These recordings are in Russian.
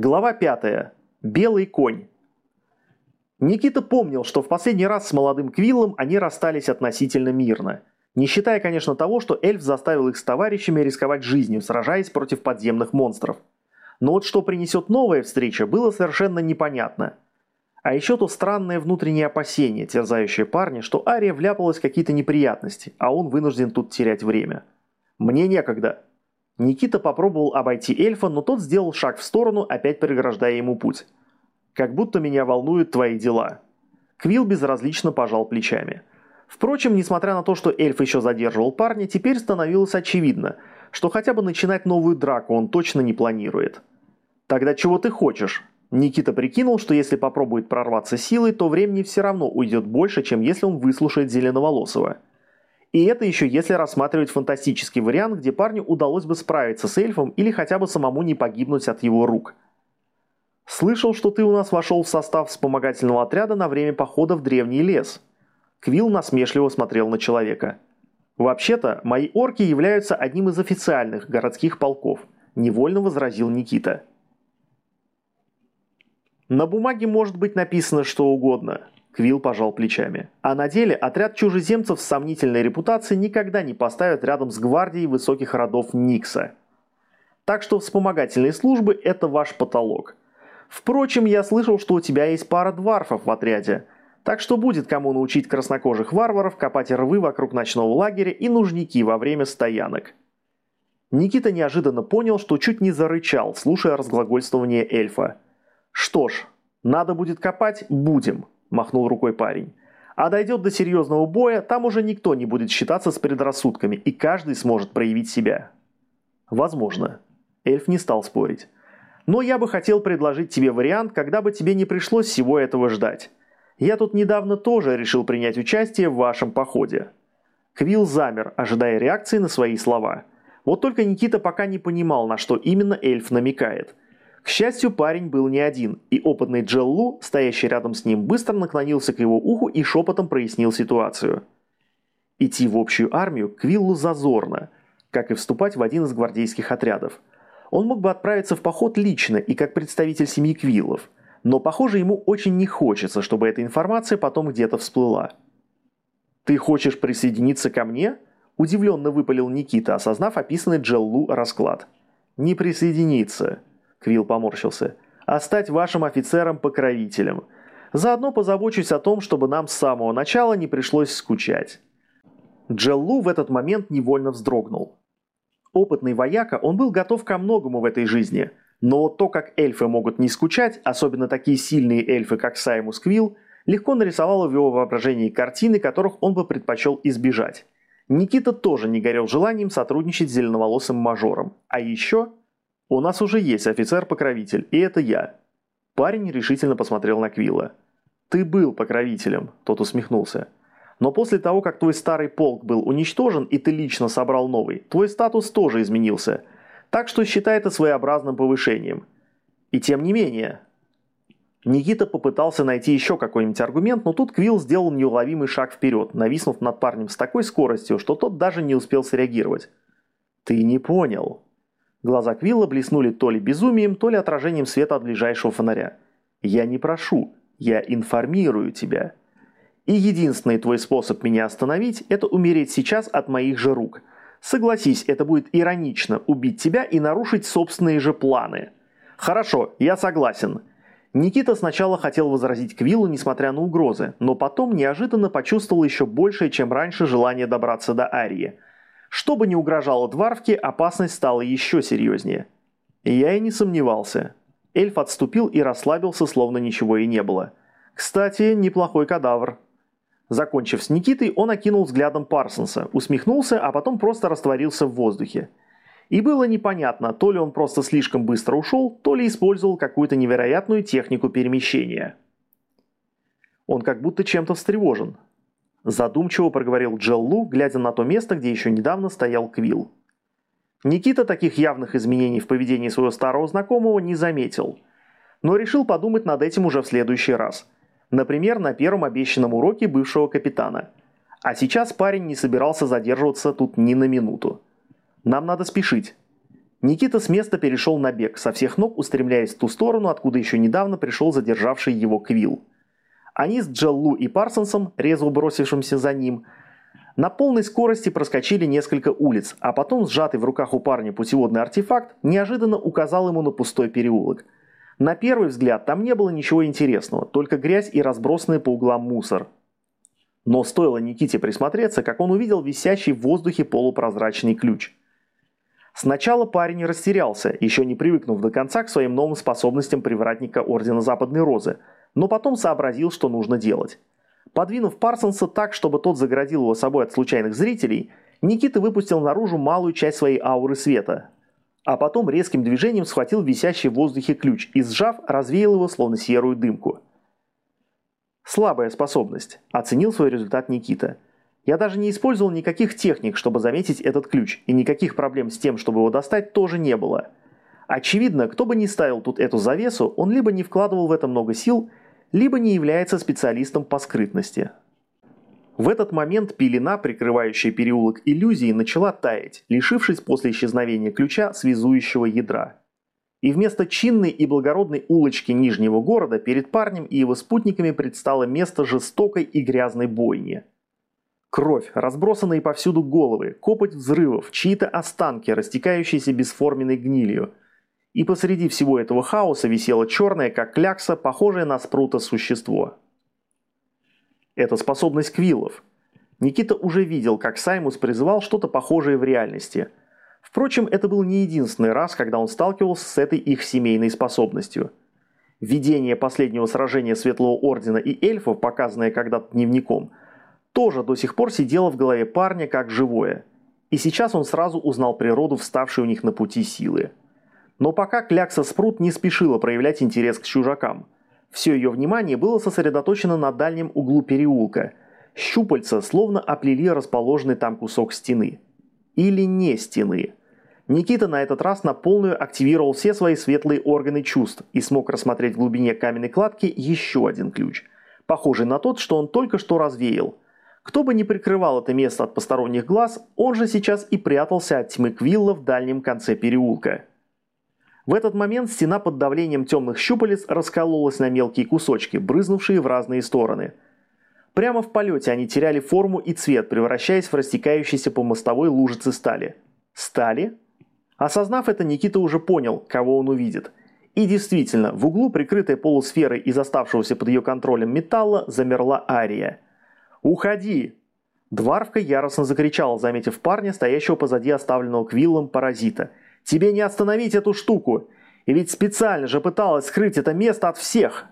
Глава 5. Белый конь. Никита помнил, что в последний раз с молодым Квиллом они расстались относительно мирно. Не считая, конечно, того, что эльф заставил их с товарищами рисковать жизнью, сражаясь против подземных монстров. Но вот что принесет новая встреча, было совершенно непонятно. А еще то странное внутреннее опасение, терзающее парня, что Ария вляпалась в какие-то неприятности, а он вынужден тут терять время. «Мне некогда», Никита попробовал обойти эльфа, но тот сделал шаг в сторону, опять преграждая ему путь. «Как будто меня волнуют твои дела». Квилл безразлично пожал плечами. Впрочем, несмотря на то, что эльф еще задерживал парня, теперь становилось очевидно, что хотя бы начинать новую драку он точно не планирует. «Тогда чего ты хочешь?» Никита прикинул, что если попробует прорваться силой, то времени все равно уйдет больше, чем если он выслушает Зеленоволосого. И это еще если рассматривать фантастический вариант, где парню удалось бы справиться с эльфом или хотя бы самому не погибнуть от его рук. «Слышал, что ты у нас вошел в состав вспомогательного отряда на время похода в древний лес». Квилл насмешливо смотрел на человека. «Вообще-то, мои орки являются одним из официальных городских полков», – невольно возразил Никита. «На бумаге может быть написано что угодно. Квилл пожал плечами. А на деле отряд чужеземцев с сомнительной репутацией никогда не поставят рядом с гвардией высоких родов Никса. Так что вспомогательные службы – это ваш потолок. Впрочем, я слышал, что у тебя есть пара дварфов в отряде. Так что будет кому научить краснокожих варваров копать рвы вокруг ночного лагеря и нужники во время стоянок. Никита неожиданно понял, что чуть не зарычал, слушая разглагольствование эльфа. «Что ж, надо будет копать – будем». – махнул рукой парень. «А дойдет до серьезного боя, там уже никто не будет считаться с предрассудками, и каждый сможет проявить себя». «Возможно». Эльф не стал спорить. «Но я бы хотел предложить тебе вариант, когда бы тебе не пришлось всего этого ждать. Я тут недавно тоже решил принять участие в вашем походе». Квилл замер, ожидая реакции на свои слова. Вот только Никита пока не понимал, на что именно эльф намекает – к счастью, парень был не один, и опытный Джеллу, стоящий рядом с ним, быстро наклонился к его уху и шепотом прояснил ситуацию. Идти в общую армию Квиллу зазорно, как и вступать в один из гвардейских отрядов. Он мог бы отправиться в поход лично и как представитель семьи Квиллов, но, похоже, ему очень не хочется, чтобы эта информация потом где-то всплыла. «Ты хочешь присоединиться ко мне?» – удивленно выпалил Никита, осознав описанный Джеллу расклад. «Не присоединиться», Квилл поморщился, а стать вашим офицером-покровителем. Заодно позабочусь о том, чтобы нам с самого начала не пришлось скучать». Джеллу в этот момент невольно вздрогнул. Опытный вояка, он был готов ко многому в этой жизни, но то, как эльфы могут не скучать, особенно такие сильные эльфы, как Саймус Квилл, легко нарисовало в его воображении картины, которых он бы предпочел избежать. Никита тоже не горел желанием сотрудничать с зеленоволосым мажором. А еще «У нас уже есть офицер-покровитель, и это я». Парень решительно посмотрел на Квилла. «Ты был покровителем», – тот усмехнулся. «Но после того, как твой старый полк был уничтожен, и ты лично собрал новый, твой статус тоже изменился. Так что считай это своеобразным повышением. И тем не менее...» Никита попытался найти еще какой-нибудь аргумент, но тут Квилл сделал неуловимый шаг вперед, нависнув над парнем с такой скоростью, что тот даже не успел среагировать. «Ты не понял», Глаза Квилла блеснули то ли безумием, то ли отражением света от ближайшего фонаря. «Я не прошу, я информирую тебя. И единственный твой способ меня остановить – это умереть сейчас от моих же рук. Согласись, это будет иронично – убить тебя и нарушить собственные же планы». «Хорошо, я согласен». Никита сначала хотел возразить Квиллу, несмотря на угрозы, но потом неожиданно почувствовал еще большее, чем раньше, желание добраться до Арии – что бы ни угрожало Дварвке, опасность стала еще серьезнее. Я и не сомневался. Эльф отступил и расслабился, словно ничего и не было. Кстати, неплохой кадавр. Закончив с Никитой, он окинул взглядом Парсонса, усмехнулся, а потом просто растворился в воздухе. И было непонятно, то ли он просто слишком быстро ушел, то ли использовал какую-то невероятную технику перемещения. Он как будто чем-то встревожен. Задумчиво проговорил Джеллу, глядя на то место, где еще недавно стоял Квилл. Никита таких явных изменений в поведении своего старого знакомого не заметил, но решил подумать над этим уже в следующий раз. Например, на первом обещанном уроке бывшего капитана. А сейчас парень не собирался задерживаться тут ни на минуту. Нам надо спешить. Никита с места перешел на бег, со всех ног устремляясь в ту сторону, откуда еще недавно пришел задержавший его Квилл. Они с Джаллу и Парсонсом, резво бросившимся за ним, на полной скорости проскочили несколько улиц, а потом сжатый в руках у парня путеводный артефакт неожиданно указал ему на пустой переулок. На первый взгляд там не было ничего интересного, только грязь и разбросанный по углам мусор. Но стоило Никите присмотреться, как он увидел висящий в воздухе полупрозрачный ключ. Сначала парень растерялся, еще не привыкнув до конца к своим новым способностям привратника Ордена Западной Розы, но потом сообразил, что нужно делать. Подвинув Парсонса так, чтобы тот загородил его собой от случайных зрителей, Никита выпустил наружу малую часть своей ауры света. А потом резким движением схватил висящий в воздухе ключ и, сжав, развеял его, словно серую дымку. Слабая способность, оценил свой результат Никита. Я даже не использовал никаких техник, чтобы заметить этот ключ, и никаких проблем с тем, чтобы его достать, тоже не было. Очевидно, кто бы ни ставил тут эту завесу, он либо не вкладывал в это много сил, либо не является специалистом по скрытности. В этот момент пелена, прикрывающая переулок иллюзии, начала таять, лишившись после исчезновения ключа связующего ядра. И вместо чинной и благородной улочки Нижнего города перед парнем и его спутниками предстало место жестокой и грязной бойни. Кровь, разбросанные повсюду головы, копоть взрывов, чьи-то останки, растекающиеся бесформенной гнилью – и посреди всего этого хаоса висело черное, как клякса, похожее на спрута существо. Это способность квиллов. Никита уже видел, как Саймус призывал что-то похожее в реальности. Впрочем, это был не единственный раз, когда он сталкивался с этой их семейной способностью. Видение последнего сражения Светлого Ордена и эльфов, показанное когда-то дневником, тоже до сих пор сидело в голове парня как живое. И сейчас он сразу узнал природу вставшей у них на пути силы. Но пока Клякса Спрут не спешила проявлять интерес к чужакам. Все ее внимание было сосредоточено на дальнем углу переулка. Щупальца словно оплели расположенный там кусок стены. Или не стены. Никита на этот раз на полную активировал все свои светлые органы чувств и смог рассмотреть в глубине каменной кладки еще один ключ, похожий на тот, что он только что развеял. Кто бы ни прикрывал это место от посторонних глаз, он же сейчас и прятался от тьмы Квилла в дальнем конце переулка. В этот момент стена под давлением темных щупалец раскололась на мелкие кусочки, брызнувшие в разные стороны. Прямо в полете они теряли форму и цвет, превращаясь в растекающиеся по мостовой лужицы стали. Стали? Осознав это, Никита уже понял, кого он увидит. И действительно, в углу, прикрытой полусферой из оставшегося под ее контролем металла, замерла Ария. «Уходи!» Дварвка яростно закричала, заметив парня, стоящего позади оставленного Квиллом паразита – Тебе не остановить эту штуку. И ведь специально же пыталась скрыть это место от всех.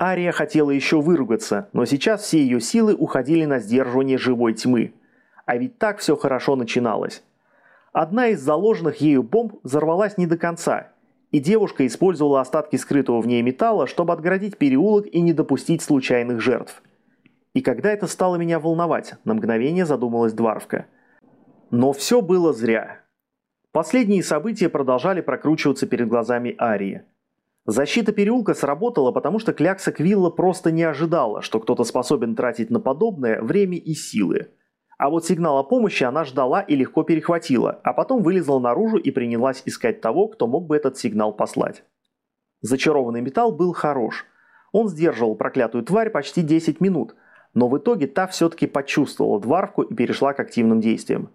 Ария хотела еще выругаться, но сейчас все ее силы уходили на сдерживание живой тьмы. А ведь так все хорошо начиналось. Одна из заложенных ею бомб взорвалась не до конца, и девушка использовала остатки скрытого в ней металла, чтобы отгородить переулок и не допустить случайных жертв. И когда это стало меня волновать, на мгновение задумалась Дварвка. Но все было зря. Последние события продолжали прокручиваться перед глазами Арии. Защита переулка сработала, потому что Клякса Квилла просто не ожидала, что кто-то способен тратить на подобное время и силы. А вот сигнал о помощи она ждала и легко перехватила, а потом вылезла наружу и принялась искать того, кто мог бы этот сигнал послать. Зачарованный металл был хорош. Он сдерживал проклятую тварь почти 10 минут, но в итоге та все-таки почувствовала дварвку и перешла к активным действиям.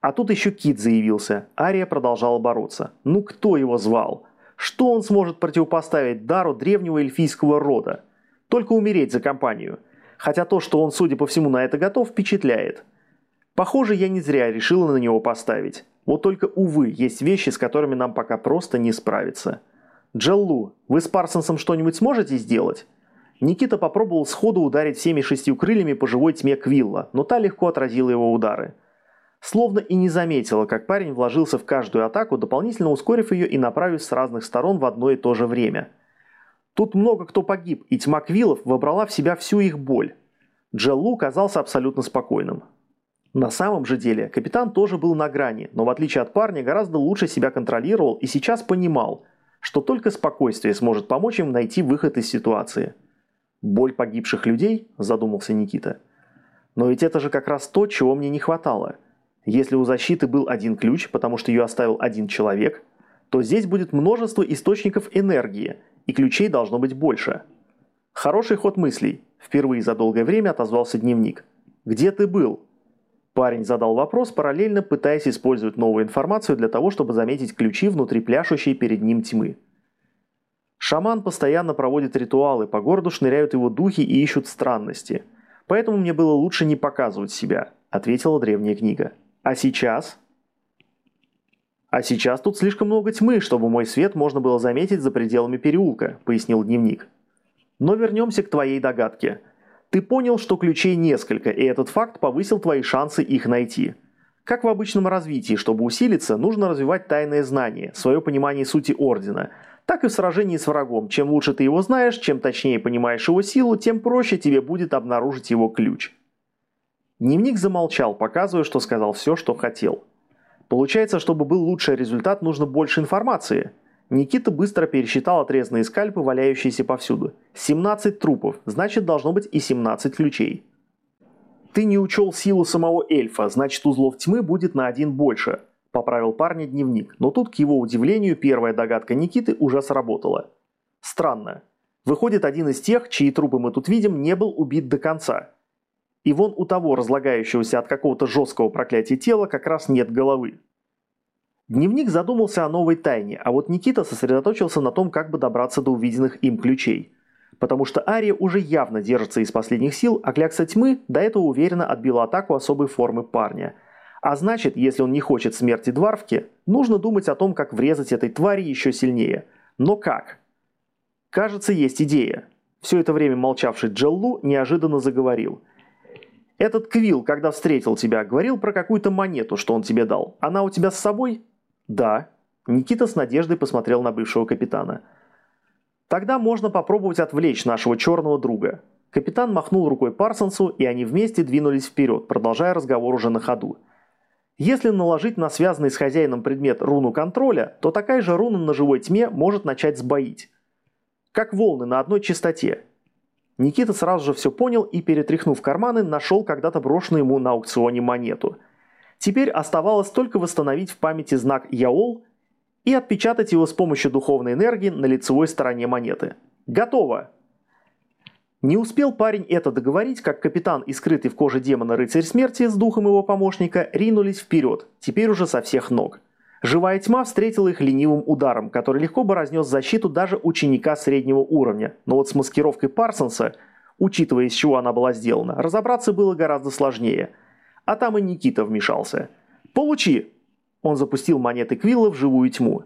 А тут еще Кит заявился. Ария продолжала бороться. Ну кто его звал? Что он сможет противопоставить дару древнего эльфийского рода? Только умереть за компанию. Хотя то, что он, судя по всему, на это готов, впечатляет. Похоже, я не зря решила на него поставить. Вот только, увы, есть вещи, с которыми нам пока просто не справиться. Джеллу, вы с Парсонсом что-нибудь сможете сделать? Никита попробовал сходу ударить всеми шестью крыльями по живой тьме Квилла, но та легко отразила его удары. Словно и не заметила, как парень вложился в каждую атаку, дополнительно ускорив ее и направив с разных сторон в одно и то же время. Тут много кто погиб, и тьма Квиллов вобрала в себя всю их боль. Джеллу казался абсолютно спокойным. На самом же деле, капитан тоже был на грани, но в отличие от парня гораздо лучше себя контролировал и сейчас понимал, что только спокойствие сможет помочь им найти выход из ситуации. «Боль погибших людей?» – задумался Никита. «Но ведь это же как раз то, чего мне не хватало – Если у защиты был один ключ, потому что ее оставил один человек, то здесь будет множество источников энергии, и ключей должно быть больше. Хороший ход мыслей. Впервые за долгое время отозвался дневник. «Где ты был?» Парень задал вопрос, параллельно пытаясь использовать новую информацию для того, чтобы заметить ключи внутри пляшущей перед ним тьмы. Шаман постоянно проводит ритуалы, по городу шныряют его духи и ищут странности. Поэтому мне было лучше не показывать себя, ответила древняя книга. А сейчас? А сейчас тут слишком много тьмы, чтобы мой свет можно было заметить за пределами переулка, пояснил дневник. Но вернемся к твоей догадке. Ты понял, что ключей несколько, и этот факт повысил твои шансы их найти. Как в обычном развитии, чтобы усилиться, нужно развивать тайное знание, свое понимание сути Ордена, так и в сражении с врагом. Чем лучше ты его знаешь, чем точнее понимаешь его силу, тем проще тебе будет обнаружить его ключ. Дневник замолчал, показывая, что сказал все, что хотел. Получается, чтобы был лучший результат, нужно больше информации – Никита быстро пересчитал отрезанные скальпы, валяющиеся повсюду. 17 трупов, значит должно быть и 17 ключей. Ты не учел силу самого эльфа, значит узлов тьмы будет на один больше, поправил парня дневник, но тут, к его удивлению, первая догадка Никиты уже сработала. Странно. Выходит, один из тех, чьи трупы мы тут видим, не был убит до конца. И вон у того разлагающегося от какого-то жесткого проклятия тела как раз нет головы. Дневник задумался о новой тайне, а вот Никита сосредоточился на том, как бы добраться до увиденных им ключей. Потому что Ария уже явно держится из последних сил, а Клякса Тьмы до этого уверенно отбила атаку особой формы парня. А значит, если он не хочет смерти Дварвки, нужно думать о том, как врезать этой твари еще сильнее. Но как? Кажется, есть идея. Все это время молчавший Джеллу неожиданно заговорил. «Этот Квилл, когда встретил тебя, говорил про какую-то монету, что он тебе дал. Она у тебя с собой?» «Да». Никита с надеждой посмотрел на бывшего капитана. «Тогда можно попробовать отвлечь нашего черного друга». Капитан махнул рукой Парсонсу, и они вместе двинулись вперед, продолжая разговор уже на ходу. Если наложить на связанный с хозяином предмет руну контроля, то такая же руна на живой тьме может начать сбоить. Как волны на одной частоте. Никита сразу же все понял и, перетряхнув карманы, нашел когда-то брошенную ему на аукционе монету – Теперь оставалось только восстановить в памяти знак Яол и отпечатать его с помощью духовной энергии на лицевой стороне монеты. Готово! Не успел парень это договорить, как капитан и скрытый в коже демона рыцарь смерти с духом его помощника ринулись вперед, теперь уже со всех ног. Живая тьма встретила их ленивым ударом, который легко бы разнес защиту даже ученика среднего уровня, но вот с маскировкой Парсонса, учитывая из чего она была сделана, разобраться было гораздо сложнее – а там и Никита вмешался. «Получи!» Он запустил монеты Квилла в живую тьму.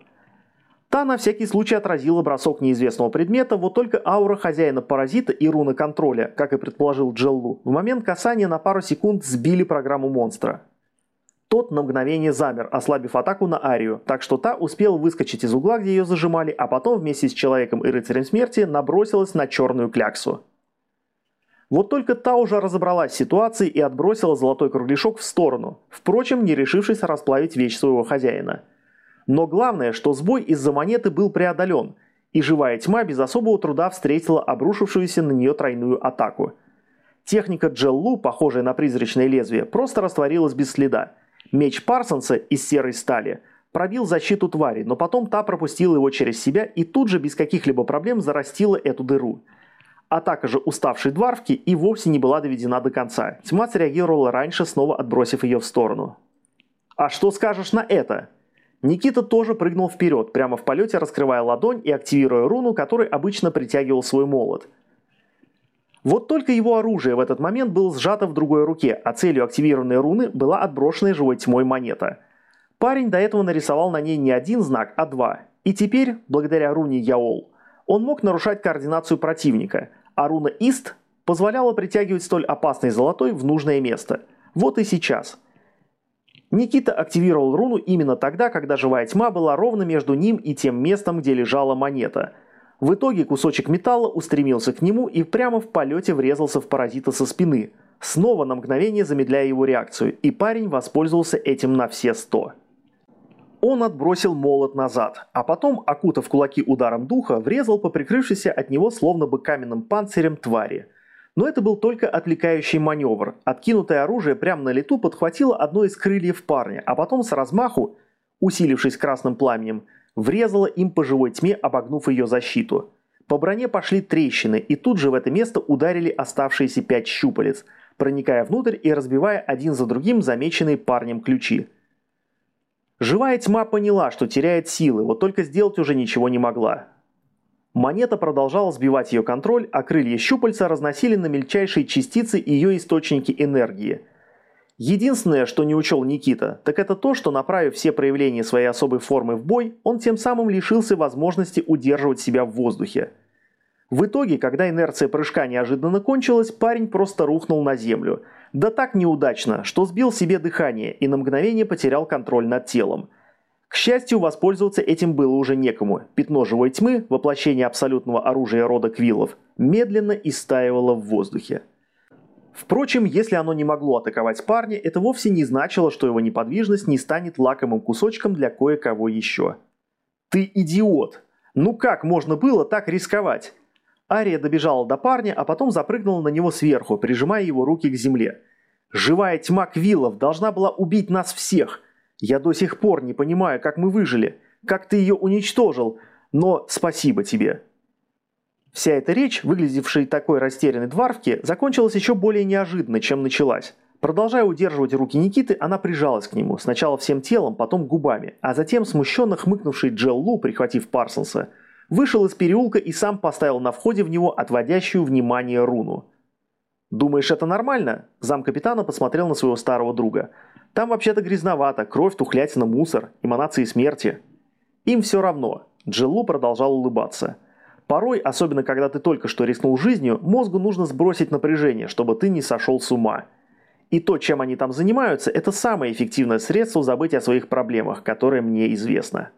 Та на всякий случай отразила бросок неизвестного предмета, вот только аура хозяина-паразита и руна контроля, как и предположил Джеллу, в момент касания на пару секунд сбили программу монстра. Тот на мгновение замер, ослабив атаку на Арию, так что та успела выскочить из угла, где ее зажимали, а потом вместе с Человеком и Рыцарем Смерти набросилась на черную кляксу. Вот только та уже разобралась с ситуацией и отбросила золотой кругляшок в сторону, впрочем, не решившись расплавить вещь своего хозяина. Но главное, что сбой из-за монеты был преодолен, и живая тьма без особого труда встретила обрушившуюся на нее тройную атаку. Техника Джеллу, похожая на призрачное лезвие, просто растворилась без следа. Меч Парсонса из серой стали пробил защиту твари, но потом та пропустила его через себя и тут же без каких-либо проблем зарастила эту дыру – Атака же уставшей Дварвки и вовсе не была доведена до конца. Тьма среагировала раньше, снова отбросив ее в сторону. «А что скажешь на это?» Никита тоже прыгнул вперед, прямо в полете раскрывая ладонь и активируя руну, который обычно притягивал свой молот. Вот только его оружие в этот момент было сжато в другой руке, а целью активированной руны была отброшенная живой тьмой монета. Парень до этого нарисовал на ней не один знак, а два. И теперь, благодаря руне Яол, он мог нарушать координацию противника – а руна Ист позволяла притягивать столь опасный золотой в нужное место. Вот и сейчас. Никита активировал руну именно тогда, когда живая тьма была ровно между ним и тем местом, где лежала монета. В итоге кусочек металла устремился к нему и прямо в полете врезался в паразита со спины, снова на мгновение замедляя его реакцию, и парень воспользовался этим на все сто. Он отбросил молот назад, а потом, окутав кулаки ударом духа, врезал по прикрывшейся от него словно бы каменным панцирем твари. Но это был только отвлекающий маневр. Откинутое оружие прямо на лету подхватило одно из крыльев парня, а потом с размаху, усилившись красным пламенем, врезало им по живой тьме, обогнув ее защиту. По броне пошли трещины, и тут же в это место ударили оставшиеся пять щупалец, проникая внутрь и разбивая один за другим замеченные парнем ключи. Живая тьма поняла, что теряет силы, вот только сделать уже ничего не могла. Монета продолжала сбивать ее контроль, а крылья щупальца разносили на мельчайшие частицы ее источники энергии. Единственное, что не учел Никита, так это то, что направив все проявления своей особой формы в бой, он тем самым лишился возможности удерживать себя в воздухе. В итоге, когда инерция прыжка неожиданно кончилась, парень просто рухнул на землю. Да так неудачно, что сбил себе дыхание и на мгновение потерял контроль над телом – к счастью, воспользоваться этим было уже некому. Пятно живой тьмы, воплощение абсолютного оружия рода Квиллов, медленно истаивало в воздухе. Впрочем, если оно не могло атаковать парня, это вовсе не значило, что его неподвижность не станет лакомым кусочком для кое-кого еще. «Ты идиот! Ну как можно было так рисковать?» Ария добежала до парня, а потом запрыгнула на него сверху, прижимая его руки к земле. «Живая тьма Квиллов должна была убить нас всех!» Я до сих пор не понимаю, как мы выжили, как ты ее уничтожил, но спасибо тебе». Вся эта речь, выглядевшей такой растерянной дварвки, закончилась еще более неожиданно, чем началась. Продолжая удерживать руки Никиты, она прижалась к нему, сначала всем телом, потом губами, а затем смущенно хмыкнувший Джел Лу, прихватив Парсонса, вышел из переулка и сам поставил на входе в него отводящую внимание руну. «Думаешь, это нормально?» Зам капитана посмотрел на своего старого друга – там вообще-то грязновато, кровь, тухлятина, мусор, эманации смерти. Им все равно. Джилу продолжал улыбаться. Порой, особенно когда ты только что рискнул жизнью, мозгу нужно сбросить напряжение, чтобы ты не сошел с ума. И то, чем они там занимаются, это самое эффективное средство забыть о своих проблемах, которое мне известно.